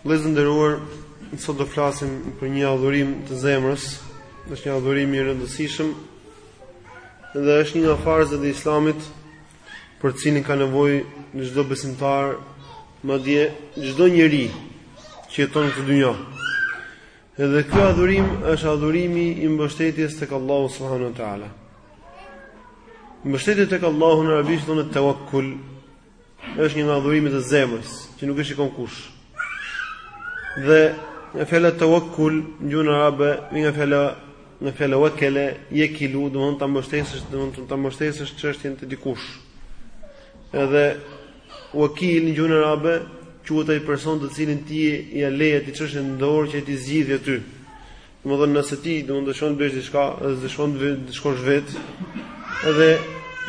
Vëllezër të nderuar, sot do flasim për një adhurim të zemrës, është një adhurim i rëndësishëm dhe është një nga farzat e Islamit për të cilin ka nevojë çdo besimtar, madje çdo njeri që jeton në këtë dynja. Edhe kjo adhurim është adhurimi i mbështetjes tek Allahu subhanahu wa taala. Mbështetja tek Allahu në arabisht thonë tawakkul, Është një nga adhurimet e zemrës, që nuk e shikon kush. Dhe fjala tawakkul, në gjuhën arabe, vjen nga fjala nga fjala wakele, jekilu, domethënë ta mbështesësh, domethënë ta mbështesësh çështjen te dikush. Edhe wakil në gjuhën arabe quhet ai person të cilin ti ia le ti çështjen në dorë që t'i zgjidhë ty. Domethënë nëse ti domethënë s'shkon të bësh diçka, edhe s'shkon të shkosh vetë, edhe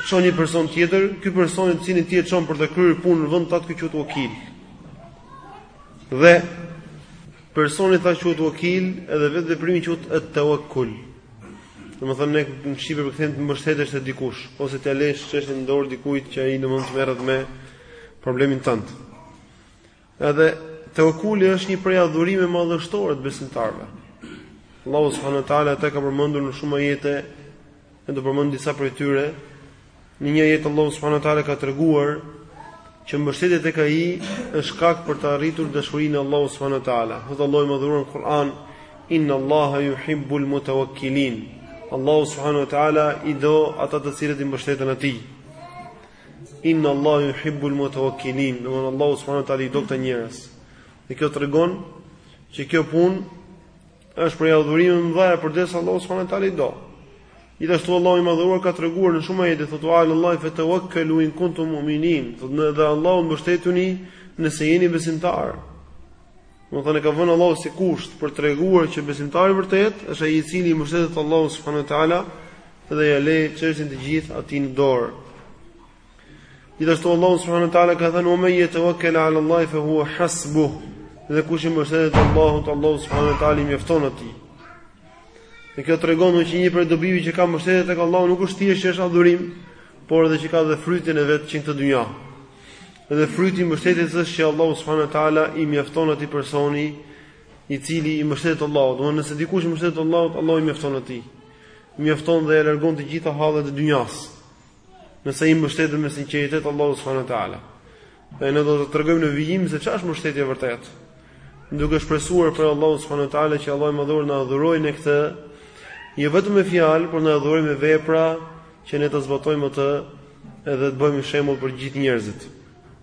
çon një person tjetër, ky person i cili ti e çon për të kryer punën në vendin tat quhet wakil. Dhe personi thamë quhet wakil, edhe vetë veprimi quhet at-tawakkul. Domethënë ne në shqip e përkthejmë të mbështetesh te dikush ose t'ia lësh çështjen në dorë dikujt që ai domethënë të merret me problemin tënd. Edhe tawakkuli është një prej adhurimeve madhështore të besimtarëve. Allahu subhanahu wa taala e ka përmendur në shumë ajete, ne do përmendim disa prej tyre. Në një ajet Allahu subhanahu wa taala ka treguar që mbështetja tek ai është shkak për të arritur dashurinë e Allahut subhanahu wa taala. Thotë Allahu i Madhëruar në Kur'an, Inna Allaha yuhibbul mutawakkilin. Allahu subhanahu wa taala i do ata të cilët i mbështeten atij. Inna Allaha yuhibbul mutawakkilin, domethënë Allahu subhanahu wa taala i do këta njerëz. Dhe kjo tregon që kjo punë është prej adhurimeve të mëdha përderisa Allahu subhanahu wa taala e do. Gjithashtu Allahu i madhëruar ka treguar në shumë ajete thotë ala Allahi fa tawakkalu in kuntum mu'minin, thotë dhe në Allahun mbështetuni nëse jeni besimtarë. Domethënë ka vënë Allahu si kusht për të treguar që besimtari i vërtetë është ai i cili i mbështetet Allahut subhanahu wa taala dhe ia le çështjen të gjithën atij në dorë. Gjithashtu Allahu subhanahu wa taala ka thënë: "Wa man yatawakkal 'ala Allahi fa huwa hasbuh." Dhe kush i mbështetet Allahut, Allahu subhanahu wa taala i mjafton atij. Dhe kjo tregon se një prej dobive që ka mbështetja tek Allahu nuk është thjesht që është adhurim, por edhe që ka dhe frytin e vet që në këtë dynja. Dhe fryti i mbështetjes është që Allahu subhanahu wa taala i mjafton atij personi i cili i mbështetet Allahut. Domthonë nëse dikush i mbështetet Allahut, Allahu i mjafton atij. mjafton dhe ia largon të gjitha hallet e dynjasë, nëse i mbështetet me sinqeritet Allahut subhanuhu teala. Dhe ne do ta tregojmë në vijim se çfarë është mbështetja e vërtetë, duke shpresuar prej Allahut subhanuhu teala që Allahu i Madhëruar të na e dhurojë këtë, jo vetëm me fjalë, por të na e dhurojë me vepra që ne ta zbatojmë atë edhe të bëhemi shembull për gjithë njerëzit.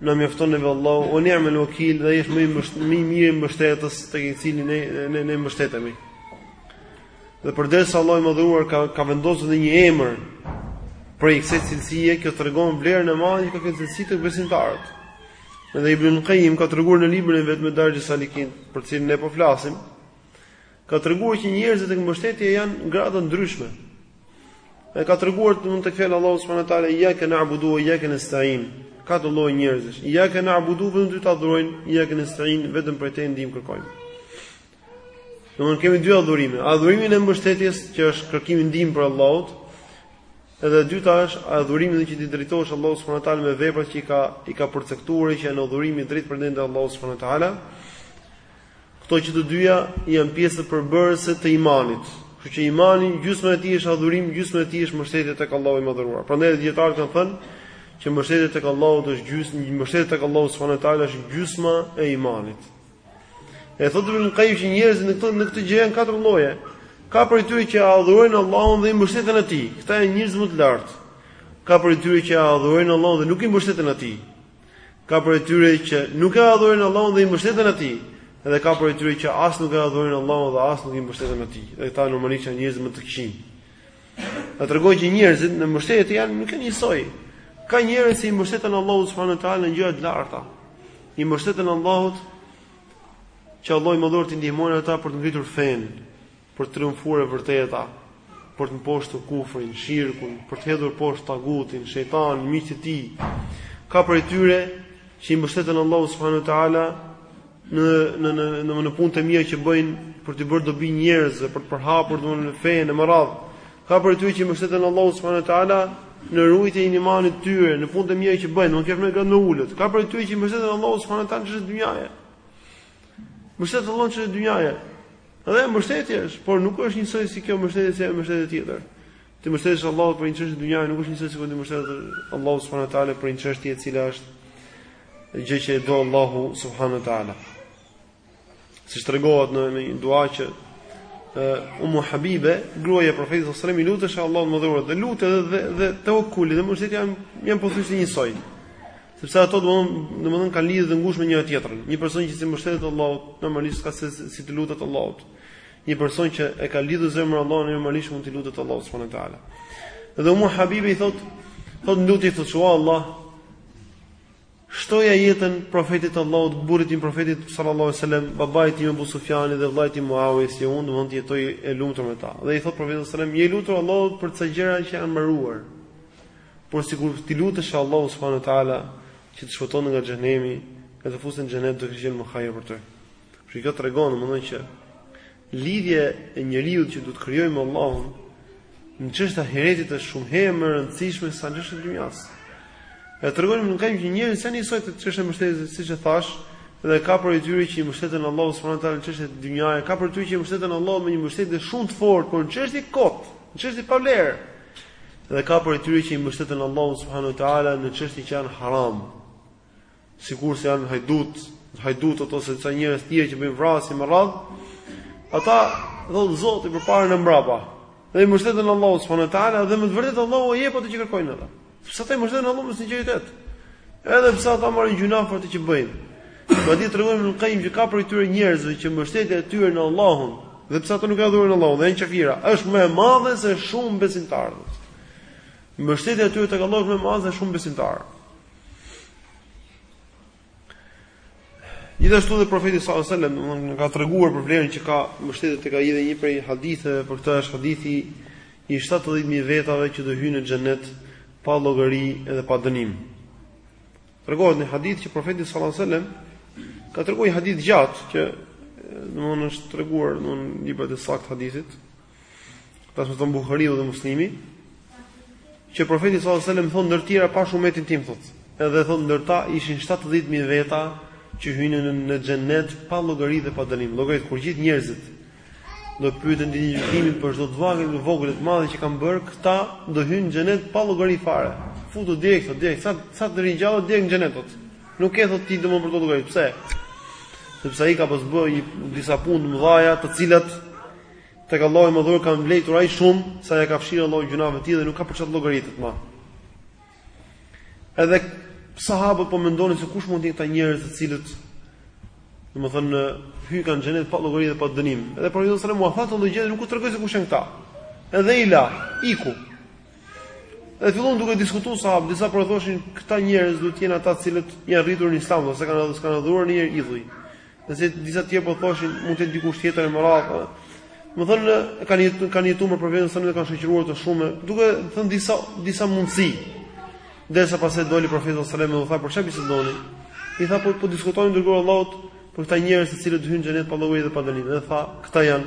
Na mjafton neve Allahu, wa ni'me el wakil, dhe ai është më i më i miri mbështetës tek i cili ne ne, ne mbështetemi. Dhe përderisa Allahu i madhëruar ka ka vendosur dhe një emër prej kësaj cilësie, kjo tregon vlerën e madhe që ka kjo cilësi tek besimtarët. Dhe Ibn Qayyim ka treguar në librin e vet Medarixh Salikin, për cilin ne po flasim, Ka treguar që njerëzit tek mbështetja janë grada të ndryshme. Dhe ka treguar domethënë tek fjala e Allahut subhanahu wa taala ijjake na'budu wa ijjake nestain. Katër lloje njerëzish. Ijjake na'budu vetëm ty të adhurojmë, ijjake nestain vetëm prej teje ndihmë kërkojmë. Domethënë kemi dy adhurime. Adhurimin e mbështetjes që është kërkimi i ndihmës prej Allahut. Edhe e dyta është adhurimi që t'i drejtohesh Allahut subhanahu wa taala me veprat që i ka i ka përcaktuar që janë adhurim i drejtpërdrejtë i Allahut subhanahu wa taala. Këto që të dyja janë pjesë përbërëse të imanit. Kështu që imani gjysma e tij është adhurim, gjysma e tij është mbështetje tek Allahu i Madhëruar. Prandaj dijetarët kanë thënë që mbështetja tek Allahu është gjysmë, mbështetja tek Allahu subhanahu wa taala është gjysma e imanit. E thotë Ibn Qayyim që njerëzit në këtë në këtë gjë janë katër lloje. Ka prej tyre që e adhurojnë Allahun dhe i mbështeten atij. Këta janë njerëzit më të lartë. Ka prej tyre që e adhurojnë Allahun dhe nuk i mbështeten atij. Ka prej tyre që nuk e adhurojnë Allahun dhe i mbështeten atij, dhe ka prej tyre që as nuk e adhurojnë Allahun dhe as nuk i mbështeten atij. Dhe këta normalisht janë njerëzit më të këqinj. Na tregon që njerëzit në mbështetje janë nuk janë njësoj. Ka njerëz që i mbështeten Allahut subhanahu teala në gjëra të larta. I mbështeten Allahut që Allahu i madhëruar t'i ndihmojë ata për të ngritur fenë, për të triumfuar e vërteta, për të mposhtur kufrin, shirkun, për të hedhur poshtë tagutin, shejtanin, miqtë e tij. Ka prej tyre që i mbështeten Allahut subhanahu wa taala në në në në në punët e mira që bëjnë për t'u bërë dobi njerëzve, për të përhapur domethënë fenë e me radhë. Ka prej tyre që i mbështeten Allahut subhanahu wa taala në ruajtjen e imanit të tyre, në punët e mira që bëjnë, kjo është një gradë më e ulët. Ka prej tyre që i mbështeten Allahut subhanahu wa taala në dynjaje. Mbështetet Allahut në çështje dynjaje. Dhe mbështetje është, por nuk është njësoj si kjo mbështetje si ajo mbështetja tjetër. T'i mbështetesh Allahut për një çështje dynjaje, nuk është njësoj si kur t'i mbështetesh Allahut subhanahu wa taala për një çështje e cila është gjë që e do Allahu subhanahu wa taala. Siç tregohet në një dua që Umu Habibe, gruaja e Profetit sallallahu alajhi wasallam, i lutej Allahut të madhëruar dhe lutja dhe dhe, dhe tevekuli dhe mbështetja janë janë pothuajse njësoj. Sepse ato domthonë domthonë kanë lidhje të ngushtë me njëra tjetrën. Një person që s'i mbështetet Allahut, normalisht s'ka se si t'i lutet Allahut. Një person që e ka lidhur zemrën me Allahun, normalisht mund t'i lutet Allahut subhanahu wa taala. Dhe Umu Habibe i thot, thot në lutje të saj o Allah, shtoja jetën profetit të Allahut, burrit tim profetit sallallahu alaihi wasallam, babait tim Abu Sufjanit dhe vllait tim Muawiyes, që unë mund të jetoj e lumtur me ta. Dhe i thot profeti sallallahu alaihi wasallam, "I je lutur Allahut për gjëra që janë mbaruar." Por sikur ti lutesh Allahut subhanahu teala që të shpëtonte nga xhehenemi e të fuste në xhenet do të qe më hajër për ty. Kështu kjo tregon domethënë që lidhja e njeriut që do të krijojë me Allahun në çështje të ahiretit është shumë herë më e rëndësishme se sa çështja e dynjasë. E tregon Ibn Kajimi që njerëzit s'janë njësoj te çështja e mbështetjes siç e thashë, dhe ka prej tyre që i mbështeten Allahut subhanahu teala në çështje të dynjasë, ka prej tyre që i mbështeten Allahut me një mbështetje shumë të fortë, por në çështje kot, në çështje pa vlerë. Dhe ka prej tyre që i mbështeten Allahut subhanahu wa taala në çështje që janë haram, sikurse janë hajdut, hajdutët ose disa njerëz të tjerë që bëjnë vrasje me radhë, ata thonë Zoti përpara ne mbrapa. Dhe i mbështeten Allahut subhanahu wa taala dhe me të vërtetë Allahu ua jep atë që kërkojnë ata. Sepse ata i mbështeten Allahut me sinqeritet. Edhe pse ata marrin gjynah për atë që bëjnë. Madje tregon Ibn Qayyim që ka prej njerëzve që mbështetja e tyre në Allahun, dhe pse ata nuk e adhurojnë Allahun, dhe janë kafira, është më e madhe se shumë besimtarë. Mbështetja e tyre tek Allahu është më e madhe se shumë besimtarë. Gjithashtu dhe profeti sallallahu alajhi wasallam domthonë ka treguar për vlerën që ka mbështetja tek ai dhe një prej haditheve për këtë është hadithi i 70000 vetave që do hyjnë në xhenet pa llogari dhe pa dënim. Tregohet një hadith që profeti sallallahu alajhi wasallam ka treguar një hadith gjatë që domthonë është treguar në librat e saktë hadithit. Transmeton Buhariu dhe Muslimi që profeti sallallahu alajhi wasallam thotë ndër të tjera pashë umetin tim thotë. Edhe thotë ndër ta ishin 70000 veta që hynin në xhennet pa llogari dhe pa dënim. Llogarit, kur gjithë njerëzit do të pyeten ditën e gjykimit për çdo të vo të vogël të madhe që kanë bërë, këta do hyjnë në xhenet pa llogari fare. Futu direkt, thotë direkt, sa sa të ringjallë direkt në xhenet thotë. Nuk ke ti domethënë për të dhënë llogari. Pse? Sepse ai ka pas bërë disa punë të mëdha, të cilat tek Allahu madhëruar kanë vlejtur aq shumë sa ia ka fshirë Allahu gjynahet e tij dhe nuk ka për çfarë llogaritet më. Edhe sahabët po mendonin se kush mund të jenë këta njerëz të cilët domethënë hykan në xhenet pa llogari dhe pa dënim. Edhe profeti sallallahu alajhi wasallam s'u tha gjë nuk u tregoi se kush janë këta. Edhe i la, iku. Edhe filluan duke diskutuar sahabët, disa po thoshin këta njerëz duhet të jenë ata të cilët janë rritur në Islam e s'kanë e s'kanë adhuruar ndonjëherë idhuj. Kurse disa të tjerë po thoshin mund të jetë dikush tjetër me radhë. Domethënë kanë jetu, kanë jetuar me profetin sallallahu alajhi wasallam, e kanë shoqëruar atë shumë, duke thënë disa disa mundësi. Derisa pastaj doli profeti sallallahu alajhi wasallam dhe u tha për çfarë bisedoni? I thanë po po diskutojmë i dërguar i Allahut për këta njerëz të cilët hyjnë në xhenet pa llogari dhe pa dënim. Dhe tha, këta janë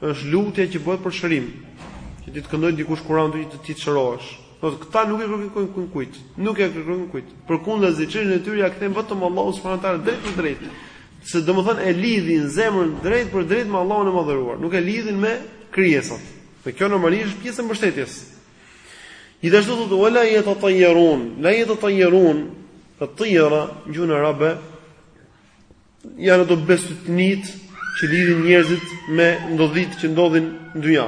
Është lutja që bëhet për shërim, që ti të këndojë dikush Kur'an ty që ti të shërohesh. Thotë këta nuk ia kërkojnë kujt, nuk ia kërkojnë kujt. Përkundër zgjidhjen e tyre ia kthejnë vetëm Allahut subhanahu wa taala drejt për drejt. Se domethënë e lidhin zemrën drejt për drejt me Allahun e Madhëruar, nuk e lidhin me krijesat. Dhe kjo normalisht është pjesë e mbështetjes. Gjithashtu thotë wala yatatayyarun, la yatatayyarun, at-tiyara në gjuhën arabe Janë ato bestytnitë që lidhin njerëzit me ndodhitë që ndodhin në dynja.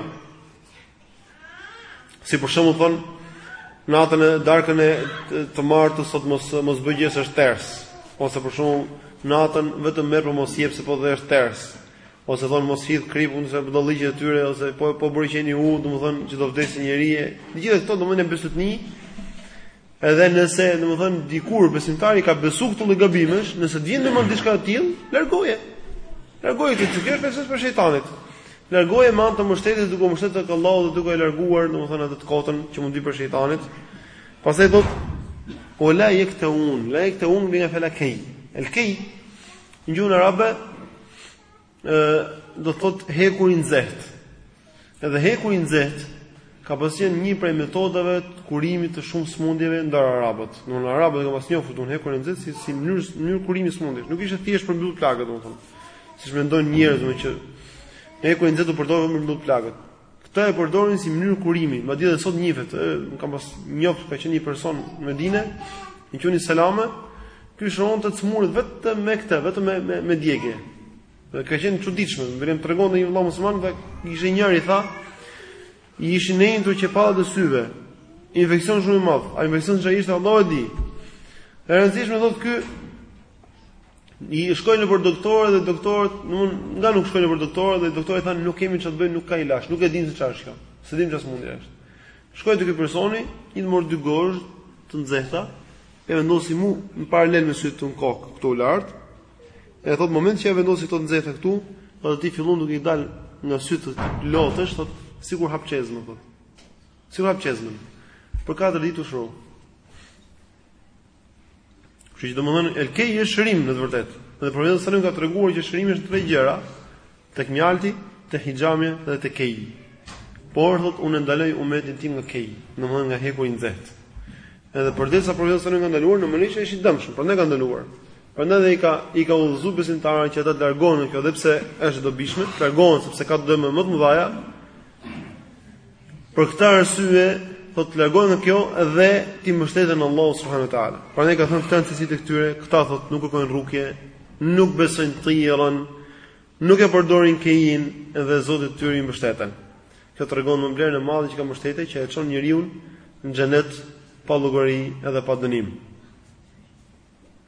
Si për shembull thonë, natën e darkën e të martës sot mos, mos bëj gjë se është ters. Ose për shembull, natën vetëm merr po mos jep se po dhe është ters. Ose thonë mos hidh kripën se do ligjë e tyre, ose po, po bëri qeni u, domethënë që do vdesë njeri. Të gjitha këto, domethënë janë bestytni, Edhe nëse, domethënë, dikur besimtari i ka besu këto lloj gabimesh, nëse të vjen ndërmend diçka e tillë, largoje. Largoje këtë çështje, është vesves prej shejtanit. Largoje me anë të mbështetjes duke u mbështetur tek Allahu dhe duke e larguar domethënë atë të kotën që mund të vijë prej shejtanit. Pastaj thotë wa la yaktaun, la yaktaun nga fjala kay. El kay në gjuhën arabe do të thotë hekur i nxehtë. Edhe hekur i nxehtë ka pas qenë një prej metodave të kurimit të shumë sëmundjeve ndër arabët. Domethënë arabët e kanë pas njoftur hekurin e nxehtë si si mënyrë mënyrë kurimi i sëmundjes. Nuk ishte thjesht për të mbyll plagët, domethënë. Siç mendojnë njerëzit që hekur i nxehtë u përdorte për të mbyll plagët. Këtë e përdorin si mënyrë kurimi, madje edhe sot njihet, unë kam pas njoft ka qenë një person në Medinë, i quajtur Salama, ky shëronte të sëmurët vetëm me këtë, vetëm me me, me djegje. Dhe ka qenë e çuditshme, më tregonte një vëlla musliman tha ishte njëri tha, i ishin ënjtur qepallat e syve. Infeksion shumë i madh, a infeksion a ç'ishte Allahu e di. E rëndësishme thotë ky Shkoi nëpër doktorë dhe doktorët, domethënë shkoi nëpër doktorë dhe doktorët i thanë nuk kemi çfarë të bëjmë, nuk ka ilaç, nuk e dimë se çfarë është kjo. S'e dimë çfarë sëmundje është. Shkoi te ky personi, i mori dy gozhdë të nxehta, e vendosi mu në paralel me sytë në kokë, këtu lart. E thotë në moment që e vendosi këto të nxehta këtu, thotë i fillon duke i dal nga sytë lotët, thotë sikur hap çezmë, thotë. Sikur hap çezmën. Për katër ditë u shërua. Kështu që domethënë el kej është shërim në të vërtetë. Dhe profeti sallallahu alajhi wasallam ka treguar që shërimi është në tre gjëra, tek mjalti, te hijamja dhe te kej. Por thotë unë e ndaloj umetin tim nga kej, domethënë nga hekuri i nxehtë. Edhe përderisa profeti sallallahu alajhi wasallam e ka ndaluar domethënë që është i dëmshëm, prandaj e ka ndaluar. Prandaj dhe i ka i ka udhëzuar besimtarët që ata të largohen nga kjo, edhe pse është e dobishme, të largohen sepse ka dëme më të mëdha, Për këtë arsye, thotë të largohen nga kjo edhe t'i mbështeten Allahu subhanahu wa taala. Prandaj ka thënë këto janë cilësitë e tyre, këta thotë nuk kërkojnë rukje, nuk besojnë tirën, nuk e përdorin kejin dhe Zotit të tyre i mbështeten. Kjo tregon vlerën e madhe që ka mbështetja që e çon njeriu në xhenet pa llogari edhe pa dënim.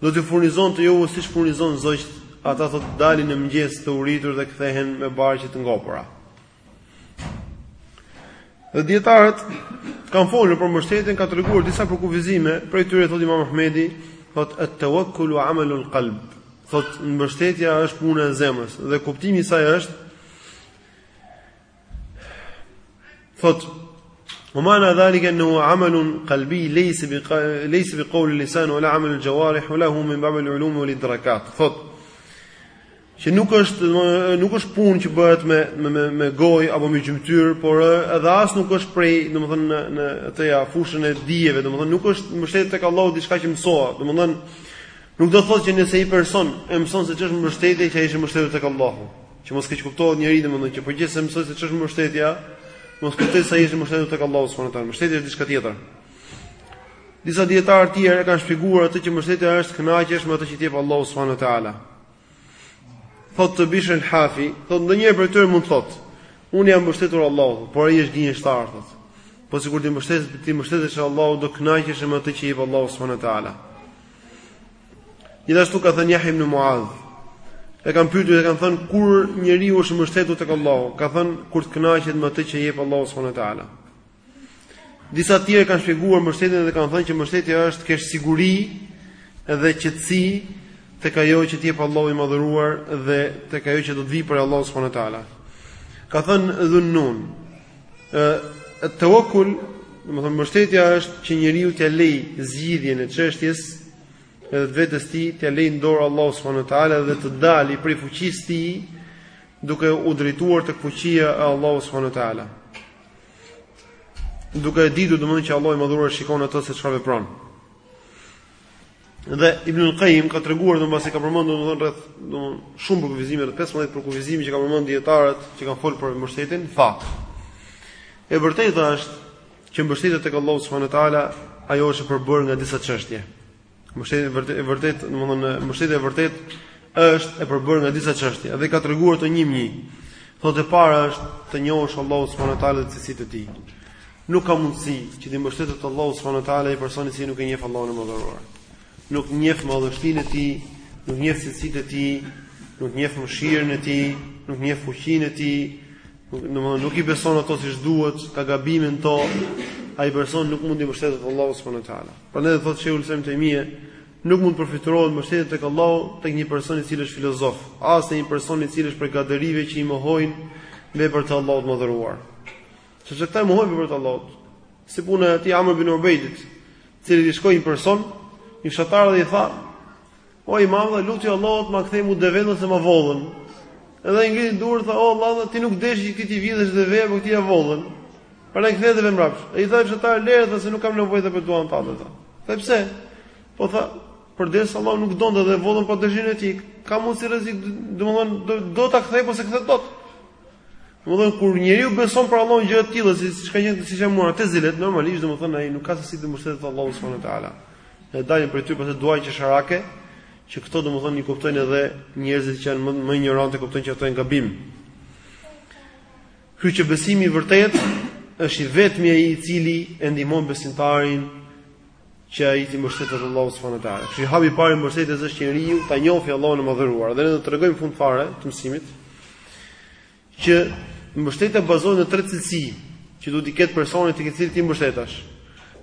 Do t'ju furnizonte ju siç furnizon zogjtë, ata thotë dalin në mëngjes të uritur dhe kthehen me barqe të ngopura. Dhe dijetarët kanë folur për mbështetjen, kanë treguar disa përkufizime, prej tyre thotë Imam Ahmedi, thotë at-tawakkulu amalul qalb. Thotë mbështetja është puna e zemrës dhe kuptimi i saj është Thot, ue mana dhalike ennehu amelun kalbi lejsi bi kaulil lisan ue la amelil xhevarih ue la huve min babil ulumi uel idrakat. Thot, që nuk është nuk është punë që bëhet me me me, me gojë apo me gjymtyr, por edhe as nuk është prej, domethënë në në atë ja fushën e dijeve, domethënë nuk është mbështetja tek Allahu diçka që mësohet, domethënë nuk do të thotë që nëse një person e mëson se ç'është mbështetja që ai është mbështetur tek Allahu. Që mos keqkuptohet njeriu domethënë që po qe se mëson se ç'është mbështetja, mos kuptoj se ai është mbështetur tek Allahu subhanahu wa taala. Mbështetja është diçka tjetër. Disa dijetarë të tjerë kanë shpjeguar atë që mbështetja është të kënaqesh me atë që të jep Allahu subhanahu wa taala. Thotë Bishr el Hafi, thot ndonjëri prej tyre mund të thot, unë jam mbështetur Allahu, por ai është gënjeshtar thot. Po sikur t'i mbështetej t'i mbështetej Allahut do kënaqej me atë që i jep Allahu subhanahu wa taala. Gjithashtu ka thënë Jahja ibnu Muadh, E kanë pyetur dhe kanë thënë kur njeriu është mbështetur tek Allahu, ka thënë kur të kënaqet me atë që i jep Allahu subhanahu wa taala. Disa të tjerë kanë shpjeguar mbështetjen dhe kanë thënë që mbështetja është të kesh siguri dhe qetësi tek ajo që të jep Allahu i madhëruar dhe tek ajo që do të vijë prej Allahu subhanahu wa taala. Ka thënë Dhunnun, Et-tawakkul, domethënë mbështetja është që njeriu t'ia lej zgjidhjen e çështjes edhe të vetes tij, t'ia lej në dorë Allahu subhanahu wa taala dhe të dali prej fuqisë tij, duke u drejtuar tek fuqia e Allahu subhanahu wa taala. Duke e ditur domethënë që Allahu i madhëruar shikon ato se çfarë vepron. Dhe Ibn al-Qayyim ka treguar domethënë pasi ka përmendur domethënë rreth domethënë shumë përkufizime rreth 15 përkufizime që kanë përmendur dijetarët që kanë folur për mbështetjen, tha. E vërteta është që mbështetja tek Allahu subhanahu wa taala ajo është e përbërë nga disa çështje. Mbështetja e vërtetë e vërtetë domethënë mbështetja e vërtetë është e përbërë nga disa çështje dhe ka treguar ato një më një. Thotë e para është të njohësh Allahu subhanahu wa taala dhe cilësitë e tij. Nuk ka mundësi që t'i mbështetet Allahut subhanahu wa taala ai personi që nuk e njeh Allahun e madhëruar. Nuk njeh madhështinë e tij, nuk njeh cilësitë e tij, nuk njeh mëshirën e tij, nuk njeh fuqinë e tij, domethënë nuk i beson ato siç duhet, ka gabime në to, ai person nuk mund t'i mbështetet Allahut subhanahu wa taala. Prandaj thotë Sheikhul Islam Ibn Taymije, nuk mund të përfytyrohet mbështetja tek Allahu tek një person i cili është filozof, as te një person i cili është prej kaderive që i mohojnë veprat e Allahut të madhëruar. Sepse këta mohojnë veprat e Allahut. Si puna e atij Amr ibn Ubejdit, i cili i shkoi një person, një fshatar dhe i tha: "O imam, luti Allahut të ma kthejë mu devenë se ma vodhën." Edhe ai ngriti duart tha: "O Allah, ti nuk deshe që t'i vidhej deveja po këtij ja vodhën." Prandaj ktheja devenë mbrapsht. Ai tha fshatari: "Lere tha se nuk kam nevojë për duanë tënde tha." Tha pse? Po tha, përderisa Allahu nuk donte dhe e vodhën pa dëshirën e tij. Ka mundsi rrezik, domethënë do, do ta kthej, po s'e kthen dot. Domethënë kur njeriu beson për Allahun gjëra të tilla, si siç ka qenë siç janë muatezilët, normalisht domethënë ai nuk ka se si t'i mbështetet Allahut subhanahu wa taala. E dalin prej tyre pastaj dua qesharake, që këto domethënë i kuptojnë edhe njerëzit që janë më më injorantë, kuptojnë që ato janë gabim. Kështu që besimi i vërtetë është i vetmi ai i cili e ndihmon besimtarin që ai t'i mbështetet Allahut subhanahu wa taala. Kështu që hapi i parë i mbështetjes është që njeriu ta njohë Allahun e madhëruar. Dhe ne do të tregojmë në fund fare të mësimit që mbështetja bazohet në tre cilësi që duhet të ketë personi te i cili ti mbështetesh.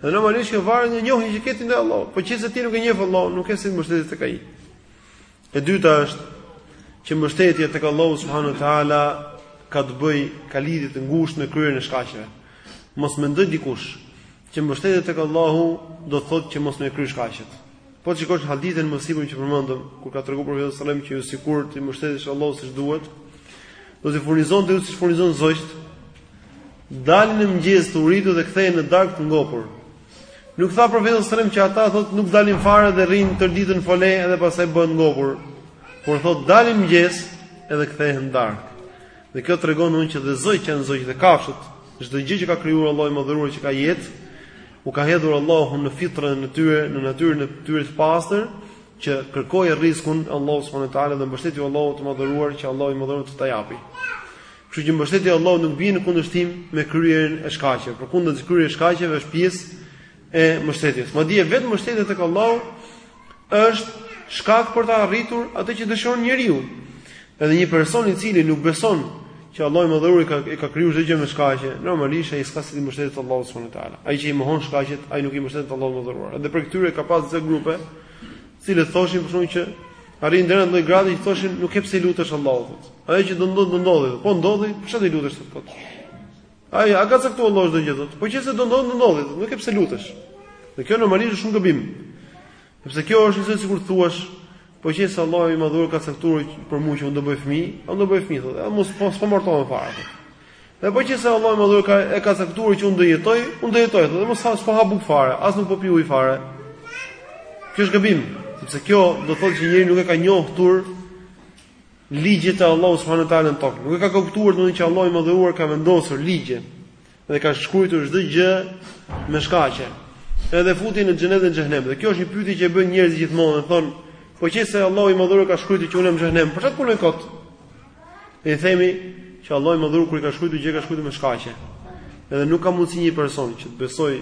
Dhe normalisht që varet nga njohja që ke ti ndaj Allahut. Po qe se ti nuk e njeh Allahun, nuk ke si mbështetesh tek ai. E dyta është që mbështetja tek Allahu subhanahu wa taala ka të bëjë ka lidhje të ngushtë me kryerjen e shkaqeve. Mos mendojë dikush Që mbështetja tek Allahu do të thotë që mos me kry shkaqet. Po të shikosh hadithin më sipër që përmendëm, kur ka treguar profeti sallallahu alajhi wasallam që ju sikur t'i mbështeteshit Allahut siç duhet, do t'ju furnizonte ju siç furnizon zogjtë, dalin në mëngjes të uritur dhe kthehen në darkë të ngopur. Nuk tha profeti sallallahu alajhi wasallam që ata thotë nuk dalin fare dhe rrinë tërë ditën n'fole edhe pastaj bëhen të ngopur, por thotë dalin në mëngjes edhe kthehen në darkë. Dhe kjo tregon domethënë që dhe zogjtë që janë zogj dhe kafshët, çdo gjë që ka krijuar Allahu i Madhëruar që ka jetë, u ka hedhur Allahu në fitrën e tyre, në natyrën e tyre të pastër, që kërkoji rizkun Allahut subhanahu wa taala dhe mbështetju Allahut të Madhëruar që Allahu i Madhëruar të ta japi. Kështu që mbështetja e Allahut nuk bjen në kundërshtim me kryerjen e shkaqeve. Përkundrazi kryerja e shkaqeve është pjesë e mbështetjes. Madje vetëm mbështetja tek Allahu është shkak për ta arritur atë që dëshiron njeriu. Edhe një person i cili nuk beson që Allahu i Madhëruar ka e ka krijuar çdo gjë me shkaqe, normalisht ai s'ka si t'i mbështetet Allahut subhanahu wa taala. Ai që i mohon shkaqet, ai nuk i mbështetet Allahut të Madhëruar. Edhe prej këtyre ka pas disa grupe, të cilët thoshin për shkakun që arrinin deri në atë lloj grade që thoshin nuk ke pse lutesh Allahut. Ajo që do ndodhë do ndodhi. Po ndodhi, pse t'i lutesh kot? Ai, e ka caktuar Allahu çdo gjë thotë? Po qëse do ndodhë, do ndodhë, thotë, nuk ke pse lutesh. Dhe kjo normalisht është shumë gabim. Sepse kjo është njësoj sikur thuash, po qëse Allahu i madhëruar ka caktuar për mua që unë do bëj fëmijë, unë do bëj fëmijë thotë, edhe mos po s'po martohem fare. Dhe po qëse Allahu i madhëruar ka e ka caktuar që unë do jetoj, unë do jetoj thotë, mos s'po ha bukë fare, as nuk po pi ujë fare. Kjo është gabim, sepse kjo do thotë që njeriu nuk e ka njohur Ligjet e Allahut subhanahu wa taala në tokë. Nuk e ka kuptuar domethënë që Allahu i madhëruar ka vendosur ligje dhe ka shkruajtur çdo gjë me shkaqe. Edhe futjen në xhenet dhe në xhehenem. Dhe kjo është një pyetje që e bëjnë njerëzit gjithmonë, thonë, po qëse Allahu i madhëruar ka shkruajtur që unë në xhehenem, për çfarë punoj kot? Ne themi që Allahu i madhëruar kur i ka shkruajtur gjërat ka shkruajtur me shkaqe. Edhe nuk ka mundësi një person që të besojë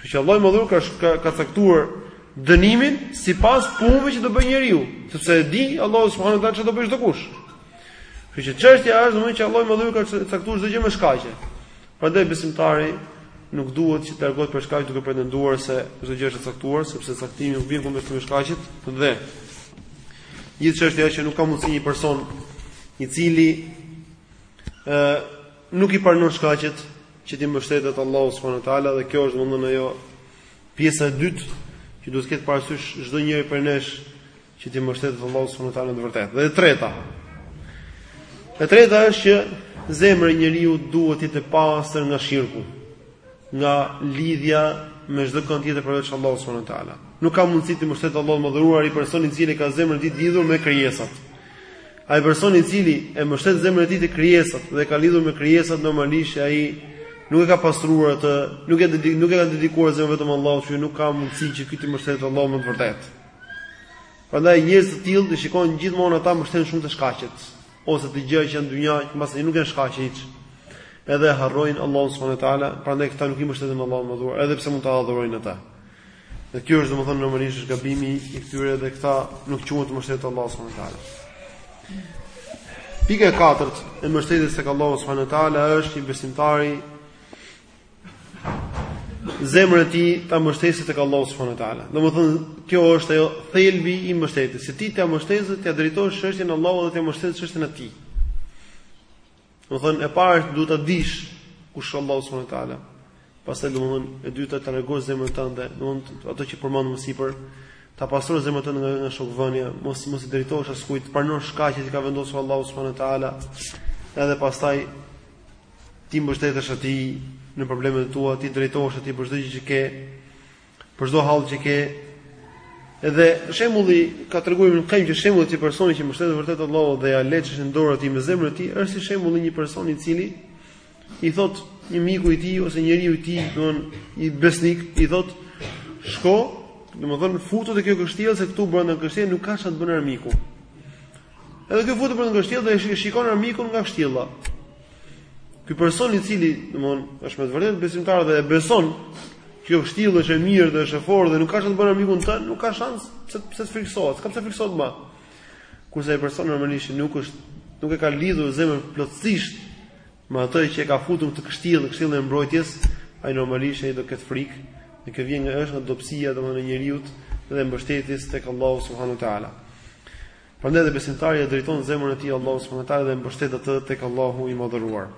Kështu që Allahu i Madhëruar ka ka, ka caktuar dënimin sipas punëve që do bëjë njeriu, sepse e di Allahu subhanahu wa taala çfarë do bëjë çdokush. Kështu që çështja është domethënë që Allahu i Madhëruar ka caktuar çdo gjë me shkaqe. Prandaj besimtari nuk duhet që të largohet prej shkaqeve duke pretenduar se çdo gjë është e caktuar, sepse caktimi nuk bie në kundërshtim me shkaqet dhe gjithë çështja është që nuk ka mundësi një person i cili ë Nuk i pranon shkaqet që t'i mbështetet Allahut subhanahu wa taala dhe kjo është domthonë ajo pjesa e dytë që duhet të ketë parasysh çdonjëri prej nesh që t'i mbështetet Allahut subhanahu wa taala në të vërtetë. Dhe e treta. E treta është që zemra e njeriut duhet të jetë e pastër nga shirku, nga lidhja me çdokënd tjetër përveç Allahut subhanahu wa taala. Nuk ka mundësi t'i mbështetet Allahut të madhëruar ai personi i cili ka zemrën e tij të lidhur me krijesat. Ai person i cili e mbështet zemrën e tij te krijesat dhe e ka lidhur me krijesat normalisht ai nuk e ka pastruar atë, nuk e dedik, nuk e ka dedikuar zemrën vetëm Allahut, që nuk ka mundësi që ky t'i mbështetet Allahut me të vërtetë. Prandaj njerëz të tillë ti shikon gjithmonë ata mbështeten shumë te shkaqet, ose te gjëra që janë dynja, që mbase nuk janë shkaqe hiç. Edhe harrojnë Allahun subhanuhu teala, prandaj këta nuk i mbështeten Allahut të madhëruar, edhe pse mund ta adhurojnë ata. Dhe kjo është domethënë normalisht është gabimi i këtyre dhe këta nuk quhen të mbështetur te Allahu subhanahu wa taala. Pika e katërt e mbështetjes tek Allahu subhanahu wa taala është që besimtari zemrën e tij ta mbështesë tek Allahu subhanahu wa taala. Domethënë kjo është ajo thelbi i mbështetjes. Se ti t'ia mbështesë, t'ia drejtosh çështjen Allahut dhe t'ia mbështesë çështjen e tij. Domethënë e para është duhet ta dish kush është Allahu subhanahu wa taala. Pastaj domethënë e dyta ta rregullosh zemrën tënde, domethënë ato që përmendëm më sipër, ta pastrosh zemrën tënde nga nga shokvënia, mos mos i drejtohesh askujt, të pranosh shkaqet që ka vendosur Allahu subhanahu wa taala. Edhe pastaj t'i mbështetesh atij në problemet e tua, t'i drejtohesh atij për çdo gjë që ke. Për çdo hall që ke Edhe shembulli ka treguar Ibn Qayyim që shembulli i personit që mbështetet vërtet te Allahu dhe ja lë çështjen në dorën e tij me zemrën e tij është si shembulli një personi i cili i thot një miku i tij ose njeriu i tij, domethënë i besnik, i thot shko, domethënë futu te kjo kështjellë se këtu brenda në kështjellë nuk ka çfarë të bën armiku. Edhe ky futet brenda kështjellës dhe e shikon armikun nga kështjella. Ky person i cili, domthon, është me të vërtetë besimtar dhe e beson, kjo kështjellë është e mirë dhe është e fortë dhe nuk ka çfarë të bën armiku në të, nuk ka shans pse pse të frikësohet, s'ka pse frikësohet më. Kurse ai person normalisht nuk është, nuk e ka lidhur zemrën plotësisht Me atë që e ka futur në këtë kështjellë, kështjellën e mbrojtjes, ai normalisht ai do ketë frikë, dhe kjo vjen nga është nga dobësia domethënë e njeriut dhe mbështetjes tek Allahu subhanahu wa taala. Prandaj dhe besimtari e drejton zemrën e tij Allahu subhanahu wa taala dhe mbështet atë tek Allahu i madhëruar.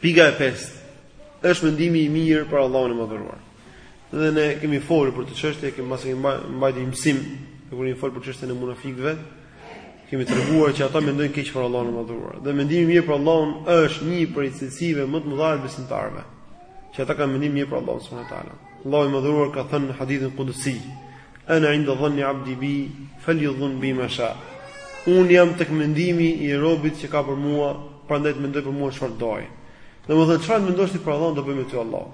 Pika e pestë është mendimi i mirë për Allahun e madhëruar. Dhe ne kemi folur për këtë çështje, kemi pas mbajt mësim kur kemi folur për çështjen e munafikëve, Kemi treguar që ata mendojnë keq për Allahun e Madhëruar. Dhe mendimi i mirë për Allahun është një prej cilësive më të mëdha të besimtarëve. Që ata kanë mendim mirë për Allahun subhanahu wa taala. Allahu i Madhëruar ka thënë në hadithin qudsi: "Ana 'inda dhanni 'abdi bi, falyadhun bi ma sha." Un jam tek mendimi i robit që ka për mua, prandaj të mendoj për mua çfarë të dojë. Domethënë çfarë të mendosh ti për Allahun do bëjë me ty Allahu.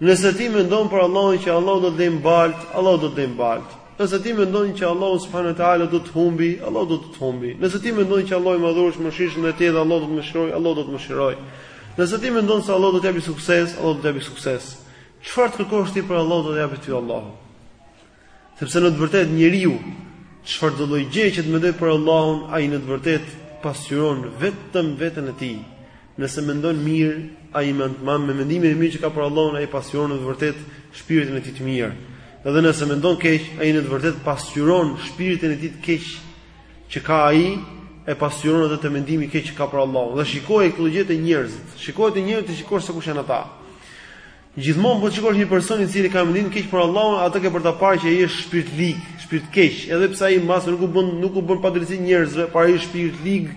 Nëse ti mendon për Allahun që Allahu do të lejë në baltë, Allahu do të lejë në baltë. Nëse ti mendon që Allahu subhanahu wa taala do të humbi, Allahu do të të humbi. Nëse ti mendon që Allahu i madhëruar është mëshirshëm me ty dhe Allahu do të mëshirojë, Allahu do të mëshirojë. Nëse ti mendon se Allahu do të japë sukses, Allahu do të japë sukses. Çfarë të kërkosh ti prej Allahut do të japë ty Allahu. Sepse në të vërtetë njeriu çfarëdo lloj gjëje që të mendoj për Allahun, ai në të vërtetë pasqyron vetëm veten e tij. Nëse mendon mirë, ai mend me mendimin e mirë që ka për Allahun, ai pasqyron në të vërtetë shpirtin e tij të mirë. Edhe nëse mendon keq, ai në të vërtetë pasqyron shpirtin e tij të keq që ka ai e pasqyron edhe te mendimi keq që ka për Allahun. Dhe shikoje këtë gjë te njerëzit. Shikoje te njerëzit, të shikosh se kush janë ata. Gjithmonë po të shikosh një person i cili ka mendim të keq për Allahun, atë ke për ta parë që ai është shpirt lig, shpirt keq, edhe pse ai mbase nuk u bën nuk u bën padrejtësi njerëzve, por ai është shpirt lig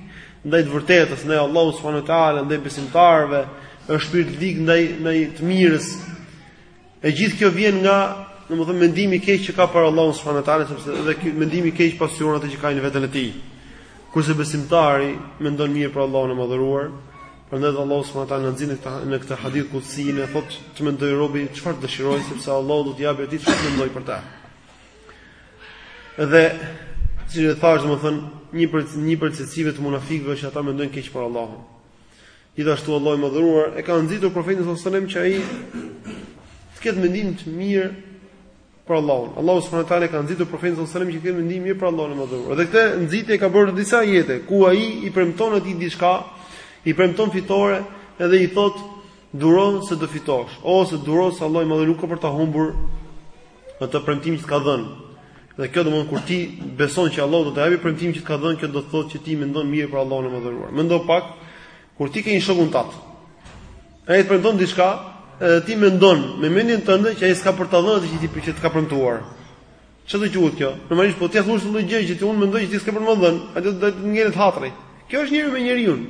ndaj të vërtetës, ndaj Allahut subhanuhu teala, ndaj besimtarëve, është shpirt lig ndaj ndaj të mirës. E gjithë kjo vjen nga, domethënë mendimi i keq që ka për Allahun subhanuhu teala, sepse edhe ky mendimi i keq pasqyron atë që ka në veten e tij. Kurse besimtari mendon mirë për Allahun e madhëruar, Prandaj dhe Allahu subhanahu wa taala na nxit në këtë në këtë hadith kudsi na thotë të mendojë robi çfarë të dëshirojë sepse Allahu do t'i japë atij çfarë të mendojë për të. Dhe si e thashë domethënë një prej një prej cilësive të munafikëve është që ata mendojnë keq për Allahun. Gjithashtu Allahu i Madhëruar e ka nxitur profetin sallallahu alajhi wasallam që ai të ketë mendim të mirë për Allahun. Allahu subhanahu wa taala e ka nxitur profetin sallallahu alajhi wasallam që të ketë mendim të mirë për Allahun e Madhëruar. Dhe këtë nxitje e ka bërë në disa ajete, ku ai i premton atij diçka, i premton fitore edhe i thotë duro se do fitosh, ose duro se Allahu i Madhëruar nuk ka për ta humbur atë premtim që të ka dhënë. Dhe kjo domethënë kur ti beson që Allahu do ta japë premtimin që të ka dhënë, kjo do të thotë që ti mendon mirë për Allahun e Madhëruar. Mendo pak Kur ti ke një shokun tënd, ai të premton diçka, edhe ti mendon me mendjen tënde që ai s'ka për ta dhënë atë që ti për që të ka premtuar. Çfarë do quhet kjo? Normalisht po t'i thosh një gjë që ti unë mendoj që ti s'ke për ma dhënë, atij do t'i ngelet hatri. Kjo është njeriu me njeriun.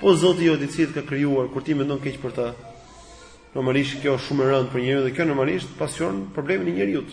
Po Zoti yt i cili të ka krijuar kur ti mendon keq për të. Normalisht kjo është shumë e rëndë për njeriun dhe kjo normalisht pasqyron problemin e njeriut.